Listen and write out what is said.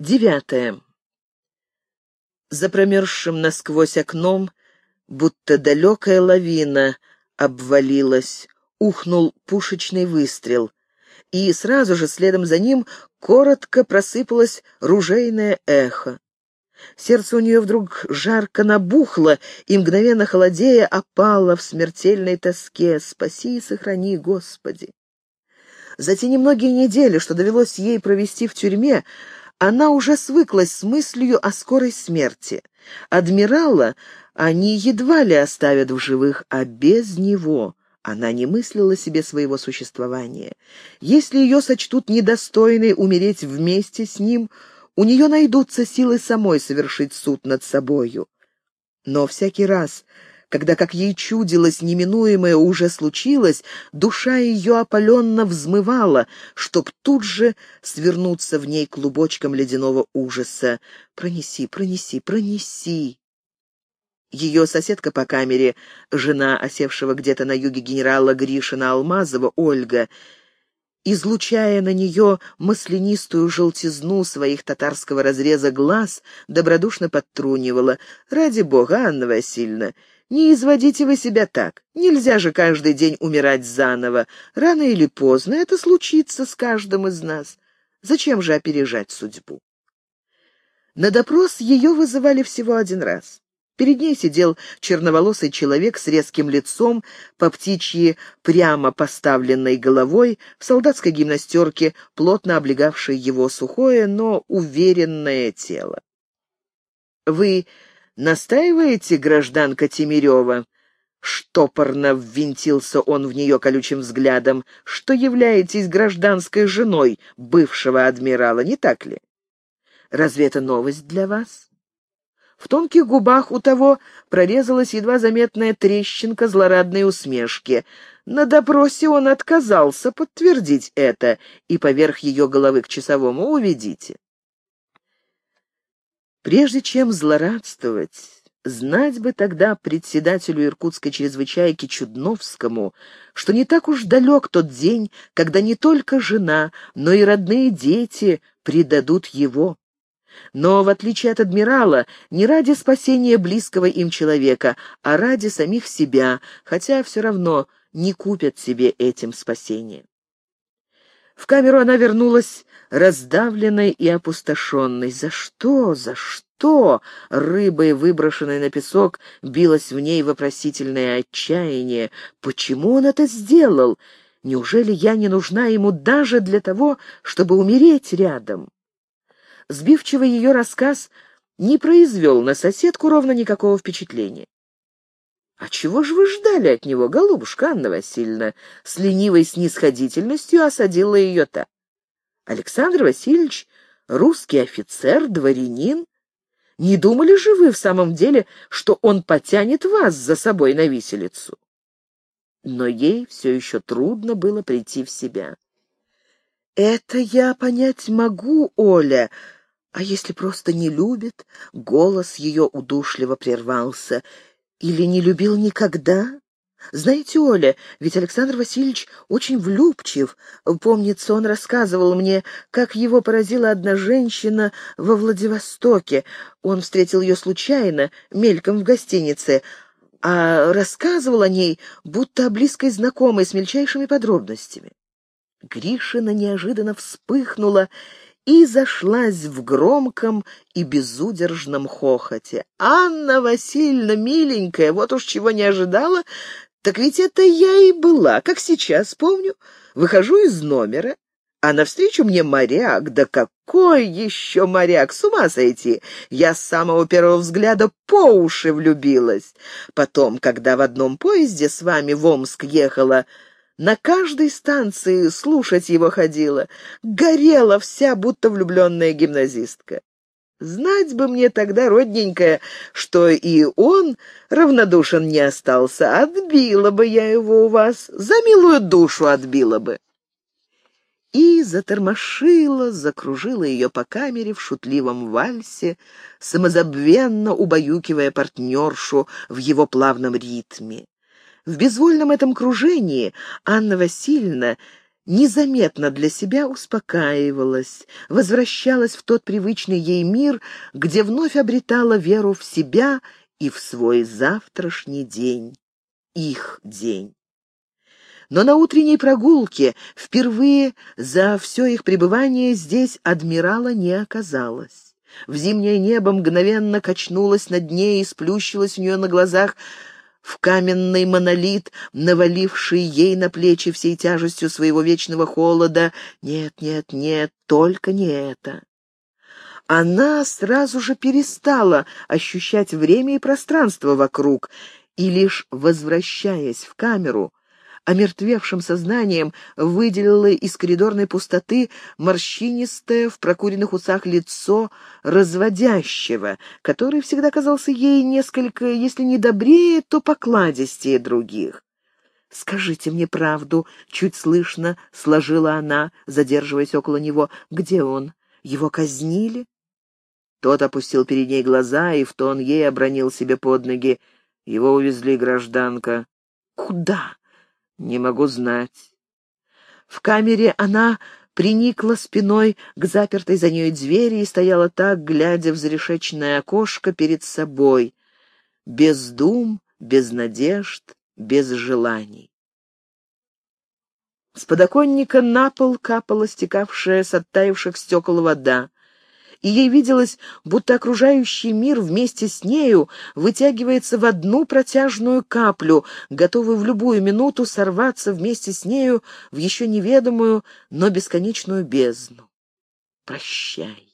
Девятое. За промерзшим насквозь окном, будто далекая лавина, обвалилась, ухнул пушечный выстрел, и сразу же следом за ним коротко просыпалось ружейное эхо. Сердце у нее вдруг жарко набухло и, мгновенно холодея, опало в смертельной тоске. «Спаси и сохрани, Господи!» За те немногие недели, что довелось ей провести в тюрьме, она уже свыклась с мыслью о скорой смерти. Адмирала они едва ли оставят в живых, а без него она не мыслила себе своего существования. Если ее сочтут недостойной умереть вместе с ним, у нее найдутся силы самой совершить суд над собою. Но всякий раз, когда, как ей чудилось, неминуемое уже случилось, душа ее опаленно взмывала, чтоб тут же свернуться в ней клубочком ледяного ужаса. «Пронеси, пронеси, пронеси!» Ее соседка по камере, жена осевшего где-то на юге генерала Гришина Алмазова, Ольга, излучая на нее маслянистую желтизну своих татарского разреза глаз, добродушно подтрунивала. «Ради бога, Анна Васильевна, не изводите вы себя так. Нельзя же каждый день умирать заново. Рано или поздно это случится с каждым из нас. Зачем же опережать судьбу?» На допрос ее вызывали всего один раз. Перед ней сидел черноволосый человек с резким лицом, по птичьи прямо поставленной головой, в солдатской гимнастерке, плотно облегавшей его сухое, но уверенное тело. «Вы настаиваете, гражданка Тимирева?» Штопорно ввинтился он в нее колючим взглядом, что являетесь гражданской женой бывшего адмирала, не так ли? Разве это новость для вас? В тонких губах у того прорезалась едва заметная трещинка злорадной усмешки. На допросе он отказался подтвердить это, и поверх ее головы к часовому уведите. Прежде чем злорадствовать, знать бы тогда председателю иркутской чрезвычайки Чудновскому, что не так уж далек тот день, когда не только жена, но и родные дети предадут его. Но, в отличие от адмирала, не ради спасения близкого им человека, а ради самих себя, хотя все равно не купят себе этим спасение. В камеру она вернулась раздавленной и опустошенной. За что? За что? Рыбой, выброшенной на песок, билось в ней вопросительное отчаяние. Почему он это сделал? Неужели я не нужна ему даже для того, чтобы умереть рядом? Сбивчивый ее рассказ не произвел на соседку ровно никакого впечатления. «А чего же вы ждали от него, голубушка Анна Васильевна?» С ленивой снисходительностью осадила ее та. «Александр Васильевич — русский офицер, дворянин. Не думали же вы в самом деле, что он потянет вас за собой на виселицу?» Но ей все еще трудно было прийти в себя. «Это я понять могу, Оля», а если просто не любит? Голос ее удушливо прервался. Или не любил никогда? Знаете, Оля, ведь Александр Васильевич очень влюбчив. Помнится, он рассказывал мне, как его поразила одна женщина во Владивостоке. Он встретил ее случайно, мельком в гостинице, а рассказывал о ней, будто о близкой знакомой с мельчайшими подробностями. Гришина неожиданно вспыхнула и зашлась в громком и безудержном хохоте. «Анна Васильевна, миленькая, вот уж чего не ожидала, так ведь это я и была, как сейчас помню. Выхожу из номера, а навстречу мне моряк. Да какой еще моряк? С ума сойти! Я с самого первого взгляда по уши влюбилась. Потом, когда в одном поезде с вами в Омск ехала, на каждой станции слушать его ходила. Горела вся, будто влюбленная гимназистка. Знать бы мне тогда, родненькая, что и он равнодушен не остался. Отбила бы я его у вас, за милую душу отбила бы. И затормошила, закружила ее по камере в шутливом вальсе, самозабвенно убаюкивая партнершу в его плавном ритме. В безвольном этом кружении Анна Васильевна незаметно для себя успокаивалась, возвращалась в тот привычный ей мир, где вновь обретала веру в себя и в свой завтрашний день, их день. Но на утренней прогулке впервые за все их пребывание здесь адмирала не оказалось. В зимнее небо мгновенно качнулось над ней и сплющилось у нее на глазах в каменный монолит, наваливший ей на плечи всей тяжестью своего вечного холода. Нет, нет, нет, только не это. Она сразу же перестала ощущать время и пространство вокруг, и лишь возвращаясь в камеру, омертвевшим сознанием выделила из коридорной пустоты морщинистое в прокуренных усах лицо разводящего, который всегда казался ей несколько, если не добрее, то покладистее других. «Скажите мне правду», — чуть слышно сложила она, задерживаясь около него. «Где он? Его казнили?» Тот опустил перед ней глаза и в тон ей обронил себе под ноги. Его увезли гражданка. «Куда?» Не могу знать. В камере она приникла спиной к запертой за ней двери и стояла так, глядя в зарешечное окошко перед собой, без дум, без надежд, без желаний. С подоконника на пол капала стекавшая с оттаивших стекол вода и ей виделось, будто окружающий мир вместе с нею вытягивается в одну протяжную каплю, готовый в любую минуту сорваться вместе с нею в еще неведомую, но бесконечную бездну. Прощай.